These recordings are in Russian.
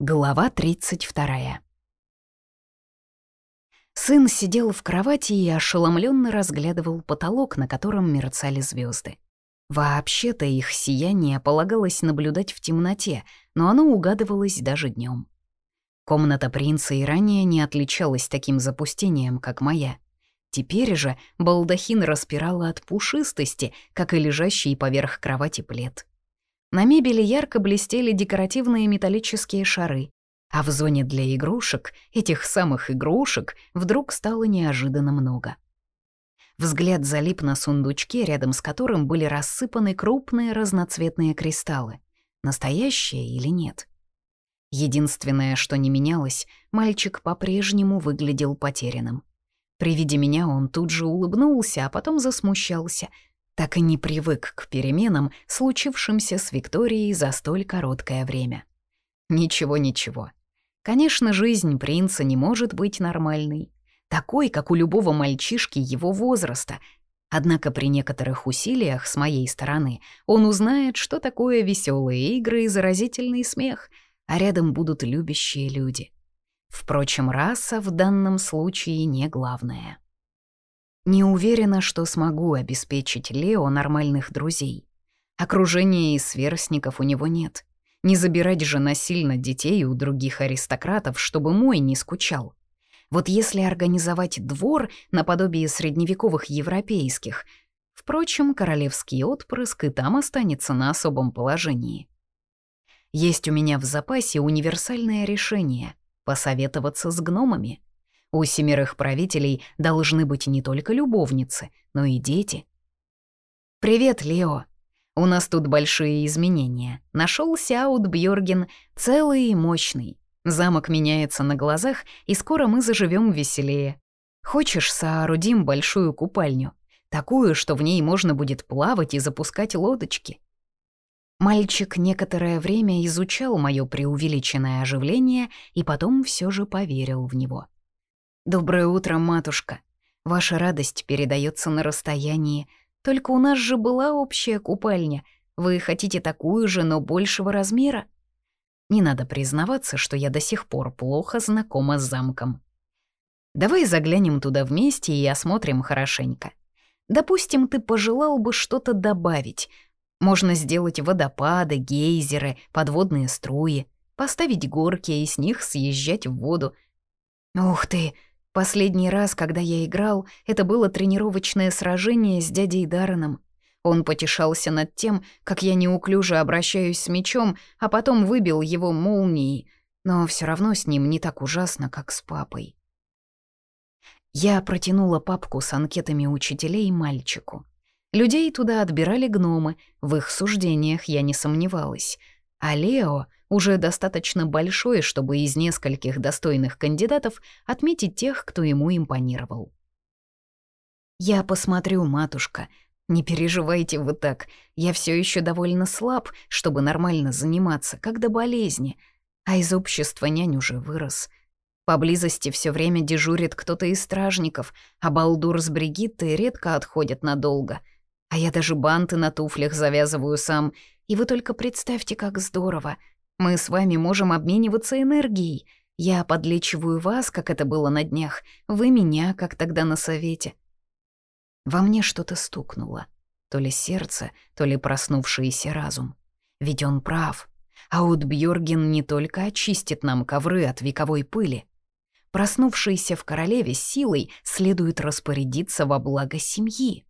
Глава 32. Сын сидел в кровати и ошеломленно разглядывал потолок, на котором мерцали звезды. Вообще-то их сияние полагалось наблюдать в темноте, но оно угадывалось даже днем. Комната принца и ранее не отличалась таким запустением, как моя. Теперь же балдахин распирала от пушистости, как и лежащий поверх кровати плед. На мебели ярко блестели декоративные металлические шары, а в зоне для игрушек, этих самых игрушек, вдруг стало неожиданно много. Взгляд залип на сундучке, рядом с которым были рассыпаны крупные разноцветные кристаллы. Настоящие или нет? Единственное, что не менялось, мальчик по-прежнему выглядел потерянным. При виде меня он тут же улыбнулся, а потом засмущался — так и не привык к переменам, случившимся с Викторией за столь короткое время. Ничего-ничего. Конечно, жизнь принца не может быть нормальной, такой, как у любого мальчишки его возраста. Однако при некоторых усилиях с моей стороны он узнает, что такое веселые игры и заразительный смех, а рядом будут любящие люди. Впрочем, раса в данном случае не главное. Не уверена, что смогу обеспечить Лео нормальных друзей. Окружения и сверстников у него нет. Не забирать же насильно детей у других аристократов, чтобы мой не скучал. Вот если организовать двор наподобие средневековых европейских, впрочем, королевский отпрыск и там останется на особом положении. Есть у меня в запасе универсальное решение — посоветоваться с гномами — у семерых правителей должны быть не только любовницы, но и дети. «Привет, Лео. У нас тут большие изменения. Нашелся Аут Бьорген, целый и мощный. Замок меняется на глазах, и скоро мы заживем веселее. Хочешь, соорудим большую купальню? Такую, что в ней можно будет плавать и запускать лодочки?» Мальчик некоторое время изучал мое преувеличенное оживление и потом все же поверил в него. «Доброе утро, матушка. Ваша радость передается на расстоянии. Только у нас же была общая купальня. Вы хотите такую же, но большего размера?» Не надо признаваться, что я до сих пор плохо знакома с замком. Давай заглянем туда вместе и осмотрим хорошенько. Допустим, ты пожелал бы что-то добавить. Можно сделать водопады, гейзеры, подводные струи, поставить горки и с них съезжать в воду. Ух ты, Последний раз, когда я играл, это было тренировочное сражение с дядей Дарреном. Он потешался над тем, как я неуклюже обращаюсь с мечом, а потом выбил его молнией, но все равно с ним не так ужасно, как с папой. Я протянула папку с анкетами учителей мальчику. Людей туда отбирали гномы, в их суждениях я не сомневалась. А Лео уже достаточно большой, чтобы из нескольких достойных кандидатов отметить тех, кто ему импонировал. «Я посмотрю, матушка. Не переживайте вы так. Я все еще довольно слаб, чтобы нормально заниматься, как до болезни. А из общества нянь уже вырос. Поблизости все время дежурит кто-то из стражников, а Балдур с Бригиттой редко отходят надолго. А я даже банты на туфлях завязываю сам. И вы только представьте, как здорово. Мы с вами можем обмениваться энергией. Я подлечиваю вас, как это было на днях, вы меня, как тогда на совете. Во мне что-то стукнуло. То ли сердце, то ли проснувшийся разум. Ведь он прав. Аутбьорген не только очистит нам ковры от вековой пыли. Проснувшийся в королеве силой следует распорядиться во благо семьи.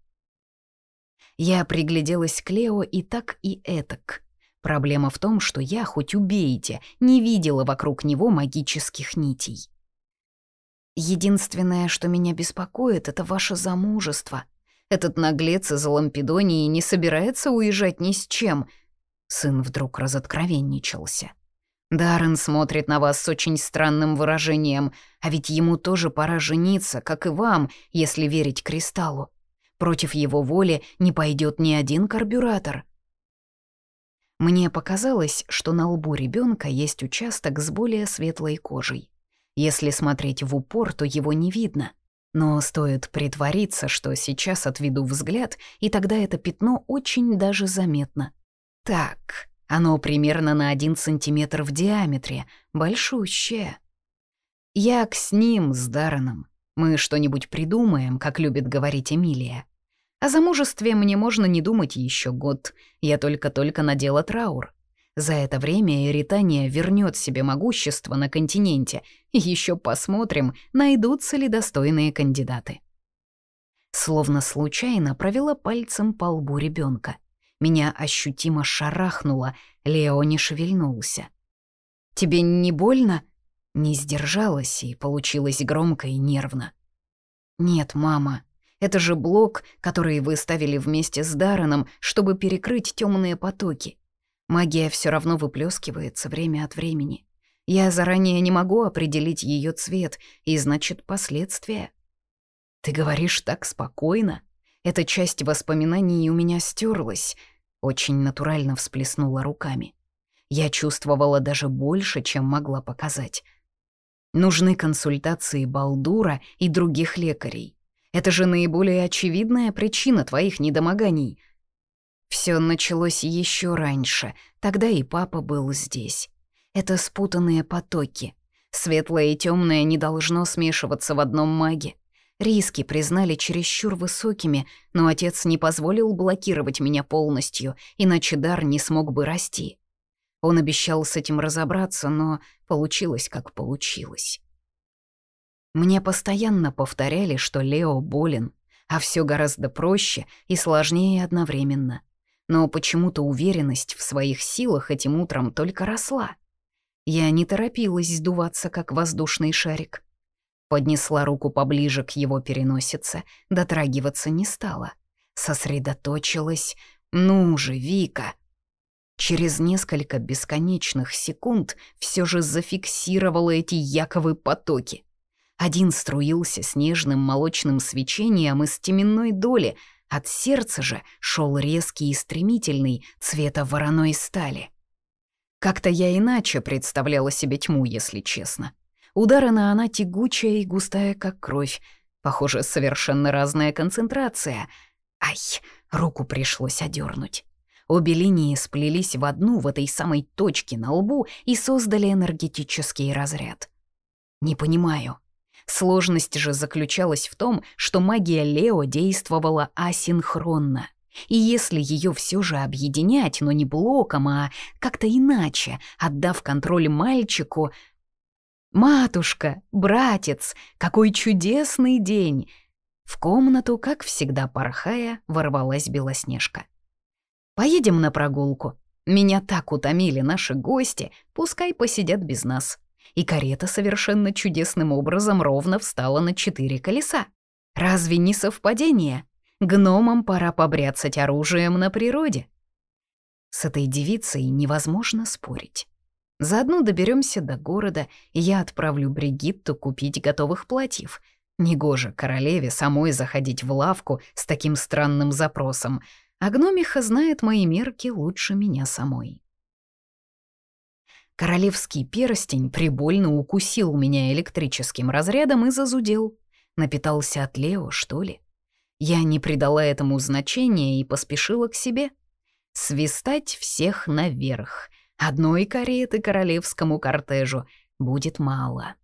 Я пригляделась к Лео и так, и этак — Проблема в том, что я, хоть убейте, не видела вокруг него магических нитей. Единственное, что меня беспокоит, это ваше замужество. Этот наглец из Лампедонии не собирается уезжать ни с чем. Сын вдруг разоткровенничался. Даррен смотрит на вас с очень странным выражением, а ведь ему тоже пора жениться, как и вам, если верить Кристаллу. Против его воли не пойдет ни один карбюратор. Мне показалось, что на лбу ребенка есть участок с более светлой кожей. Если смотреть в упор, то его не видно. Но стоит притвориться, что сейчас отведу взгляд, и тогда это пятно очень даже заметно. Так, Оно примерно на один сантиметр в диаметре, большущее. Як с ним, с Дарреном. Мы что-нибудь придумаем, как любит говорить Эмилия. О замужестве мне можно не думать еще год. Я только-только надела траур. За это время Эритания вернет себе могущество на континенте, еще посмотрим, найдутся ли достойные кандидаты. Словно случайно провела пальцем по лбу ребенка. Меня ощутимо шарахнуло, Лео не шевельнулся. «Тебе не больно?» Не сдержалась и получилось громко и нервно. «Нет, мама, это же блок, который вы ставили вместе с Дарреном, чтобы перекрыть темные потоки. Магия все равно выплескивается время от времени. Я заранее не могу определить ее цвет, и значит, последствия. Ты говоришь так спокойно. Эта часть воспоминаний у меня стерлась. Очень натурально всплеснула руками. Я чувствовала даже больше, чем могла показать. Нужны консультации Балдура и других лекарей. Это же наиболее очевидная причина твоих недомоганий. Все началось еще раньше, тогда и папа был здесь. Это спутанные потоки. Светлое и темное не должно смешиваться в одном маге. Риски признали чересчур высокими, но отец не позволил блокировать меня полностью, иначе дар не смог бы расти. Он обещал с этим разобраться, но получилось, как получилось. Мне постоянно повторяли, что Лео болен, а все гораздо проще и сложнее одновременно но почему-то уверенность в своих силах этим утром только росла. Я не торопилась сдуваться, как воздушный шарик. Поднесла руку поближе к его переносице, дотрагиваться не стала. Сосредоточилась. «Ну же, Вика!» Через несколько бесконечных секунд все же зафиксировала эти яковы потоки. Один струился снежным молочным свечением из теменной доли — от сердца же шел резкий и стремительный цвета вороной стали. Как-то я иначе представляла себе тьму, если честно. Ударена она тягучая и густая, как кровь. Похоже, совершенно разная концентрация. Ай, руку пришлось одернуть. Обе линии сплелись в одну в этой самой точке на лбу и создали энергетический разряд. Не понимаю, Сложность же заключалась в том, что магия Лео действовала асинхронно. И если ее все же объединять, но не блоком, а как-то иначе, отдав контроль мальчику... «Матушка, братец, какой чудесный день!» В комнату, как всегда порхая, ворвалась Белоснежка. «Поедем на прогулку. Меня так утомили наши гости, пускай посидят без нас» и карета совершенно чудесным образом ровно встала на четыре колеса. Разве не совпадение? Гномам пора побряцать оружием на природе. С этой девицей невозможно спорить. Заодно доберемся до города, и я отправлю Бригитту купить готовых платьев. Негоже королеве самой заходить в лавку с таким странным запросом, а гномиха знает мои мерки лучше меня самой. Королевский перстень прибольно укусил меня электрическим разрядом и зазудел. Напитался от Лео, что ли? Я не придала этому значения и поспешила к себе. Свистать всех наверх. Одной кареты королевскому кортежу будет мало.